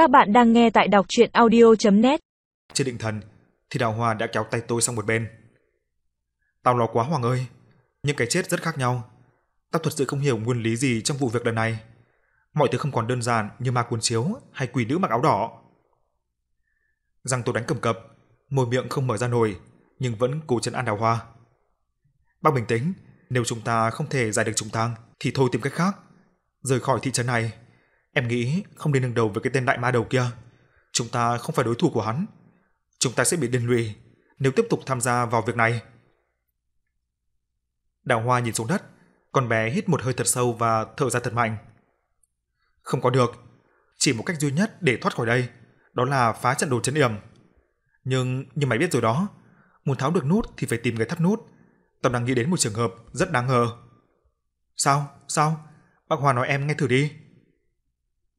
Các bạn đang nghe tại đọc chuyện audio.net Chưa định thần thì Đào Hoa đã kéo tay tôi sang một bên. Tao lo quá Hoàng ơi, những cái chết rất khác nhau. Tao thật sự không hiểu nguyên lý gì trong vụ việc lần này. Mọi thứ không còn đơn giản như ma cuốn chiếu hay quỷ nữ mặc áo đỏ. Răng tôi đánh cầm cập, môi miệng không mở ra nổi, nhưng vẫn cố chấn an Đào Hoa. Bác bình tĩnh, nếu chúng ta không thể giải được trùng thang thì thôi tìm cách khác. Rời khỏi thị trấn này, em nghĩ không nên đương đầu với cái tên đại ma đầu kia. Chúng ta không phải đối thủ của hắn. Chúng ta sẽ bị liên lụy nếu tiếp tục tham gia vào việc này. Đào Hoa nhìn xuống đất, con bé hít một hơi thật sâu và thở ra thật mạnh. Không có được, chỉ một cách duy nhất để thoát khỏi đây, đó là phá trận đồ chấn yểm. Nhưng như mày biết rồi đó, muốn tháo được nút thì phải tìm người thắt nút. Tao đang nghĩ đến một trường hợp rất đáng ngờ. Sao? Sao? Bác Hoa nói em nghe thử đi.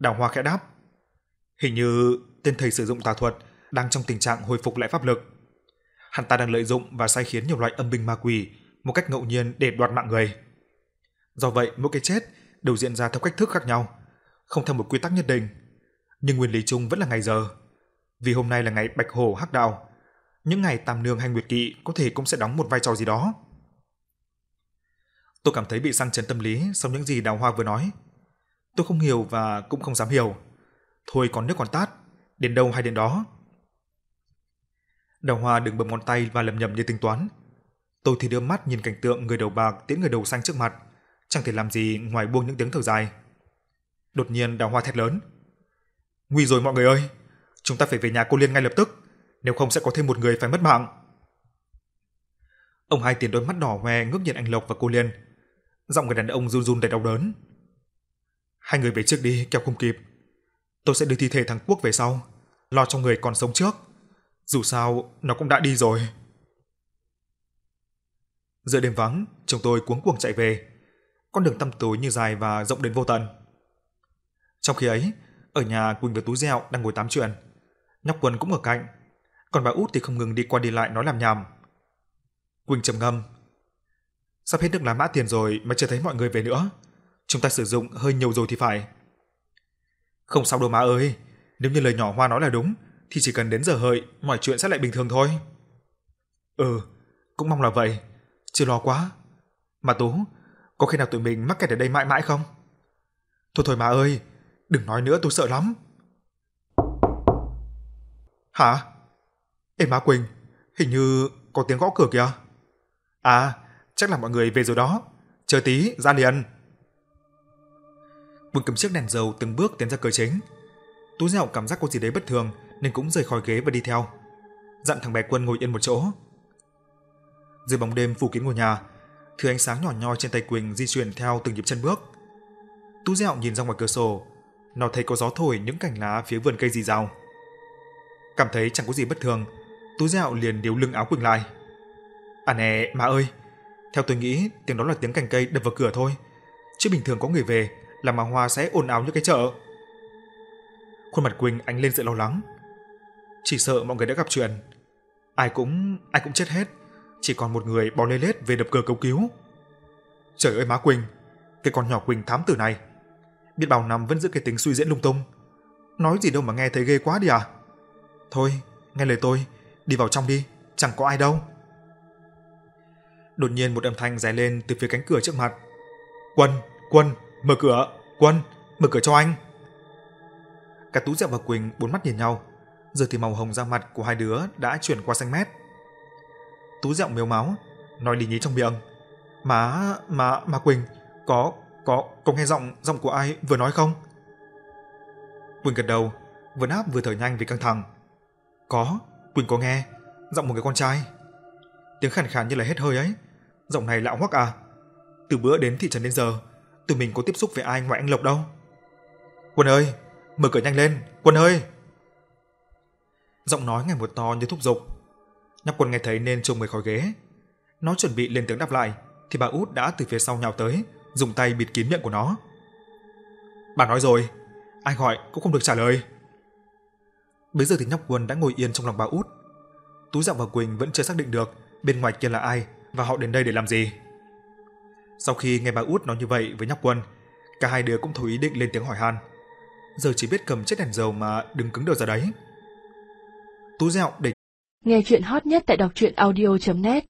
Đào Hoa khẽ đáp. Hình như tên thầy sử dụng tà thuật đang trong tình trạng hồi phục lại pháp lực. Hắn ta đang lợi dụng và sai khiến nhiều loại âm binh ma quỷ một cách ngẫu nhiên để đoạt mạng người. Do vậy, mỗi cái chết đều diễn ra theo cách thức khác nhau, không theo một quy tắc nhất định, nhưng nguyên lý chung vẫn là ngày giờ. Vì hôm nay là ngày Bạch Hổ Hắc Đạo, những ngày Tam Nương hay Nguyệt Kỵ có thể cũng sẽ đóng một vai trò gì đó. Tôi cảm thấy bị sang chấn tâm lý sau những gì Đào Hoa vừa nói. Tôi không hiểu và cũng không dám hiểu. Thôi còn nước còn tát, đến đâu hay đến đó. Đào Hoa đừng bấm ngón tay và lầm nhầm như tính toán. Tôi thì đưa mắt nhìn cảnh tượng người đầu bạc tiễn người đầu xanh trước mặt, chẳng thể làm gì ngoài buông những tiếng thở dài. Đột nhiên Đào Hoa thét lớn. Nguy rồi mọi người ơi, chúng ta phải về nhà cô Liên ngay lập tức, nếu không sẽ có thêm một người phải mất mạng. Ông hai tiền đôi mắt đỏ hoe ngước nhìn anh Lộc và cô Liên. Giọng người đàn ông run run đầy đau đớn. Hai người về trước đi, kẻo không kịp. Tôi sẽ đưa thi thể thằng Quốc về sau, lo cho người còn sống trước. Dù sao, nó cũng đã đi rồi. Giữa đêm vắng, chồng tôi cuống cuồng chạy về. Con đường tăm tối như dài và rộng đến vô tận. Trong khi ấy, ở nhà Quỳnh và Tú Dẹo đang ngồi tám chuyện. Nhóc Quân cũng ở cạnh. Còn bà út thì không ngừng đi qua đi lại nói làm nhảm. Quỳnh trầm ngâm. Sắp hết nước lá mã tiền rồi mà chưa thấy mọi người về nữa. Chúng ta sử dụng hơi nhiều rồi thì phải. Không sao đâu má ơi, nếu như lời nhỏ Hoa nói là đúng, thì chỉ cần đến giờ hợi, mọi chuyện sẽ lại bình thường thôi. Ừ, cũng mong là vậy. Chưa lo quá. Mà Tú, có khi nào tụi mình mắc kẹt ở đây mãi mãi không? Thôi thôi má ơi, đừng nói nữa tôi sợ lắm. Hả? Ê má Quỳnh, hình như có tiếng gõ cửa kìa. À, chắc là mọi người về rồi đó. Chờ tí, ra liền. Vương cầm chiếc đèn dầu từng bước tiến ra cửa chính. Tú Dẻo cảm giác có gì đấy bất thường nên cũng rời khỏi ghế và đi theo. Dặn thằng bé Quân ngồi yên một chỗ. Dưới bóng đêm phủ kín ngôi nhà, thứ ánh sáng nhỏ nhoi trên tay Quỳnh di chuyển theo từng nhịp chân bước. Tú Dẻo nhìn ra ngoài cửa sổ, nó thấy có gió thổi những cành lá phía vườn cây rì rào. Cảm thấy chẳng có gì bất thường, Tú Dẻo liền điếu lưng áo Quỳnh lại. À nè, má ơi, theo tôi nghĩ tiếng đó là tiếng cành cây đập vào cửa thôi, chứ bình thường có người về làm mà hoa sẽ ồn ào như cái chợ. Khuôn mặt Quỳnh ánh lên sự lo lắng. Chỉ sợ mọi người đã gặp chuyện. Ai cũng ai cũng chết hết, chỉ còn một người bò lê lết về đập cửa cầu cứu. Trời ơi má Quỳnh, cái con nhỏ Quỳnh thám tử này, biết bao năm vẫn giữ cái tính suy diễn lung tung. Nói gì đâu mà nghe thấy ghê quá đi à? Thôi, nghe lời tôi, đi vào trong đi, chẳng có ai đâu. Đột nhiên một âm thanh dài lên từ phía cánh cửa trước mặt. Quân, Quân, mở cửa, Quân, mở cửa cho anh. Cả Tú Diệp và Quỳnh bốn mắt nhìn nhau, giờ thì màu hồng da mặt của hai đứa đã chuyển qua xanh mét. Tú giọng mếu máu, nói lý nhí trong miệng. Má, má, má Quỳnh, có, có, có nghe giọng, giọng của ai vừa nói không? Quỳnh gật đầu, vừa đáp vừa thở nhanh vì căng thẳng. Có, Quỳnh có nghe, giọng một người con trai. Tiếng khàn khàn như là hết hơi ấy. Giọng này lạ hoắc à. Từ bữa đến thị trấn đến giờ, tụi mình có tiếp xúc với ai ngoài anh Lộc đâu. Quân ơi, mở cửa nhanh lên, Quân ơi. Giọng nói ngày một to như thúc giục. Nhóc Quân nghe thấy nên trông người khỏi ghế. Nó chuẩn bị lên tiếng đáp lại, thì bà út đã từ phía sau nhào tới, dùng tay bịt kín miệng của nó. Bà nói rồi, ai gọi cũng không được trả lời. Bây giờ thì nhóc Quân đã ngồi yên trong lòng bà út. Tú Dạo và Quỳnh vẫn chưa xác định được bên ngoài kia là ai và họ đến đây để làm gì. Sau khi nghe bà út nói như vậy với nhóc Quân, cả hai đứa cũng thấu ý định lên tiếng hỏi han. giờ chỉ biết cầm chiếc đèn dầu mà đừng cứng đầu ra đấy. Tú dẹo để Nghe chuyện hot nhất tại đọc truyện audio.net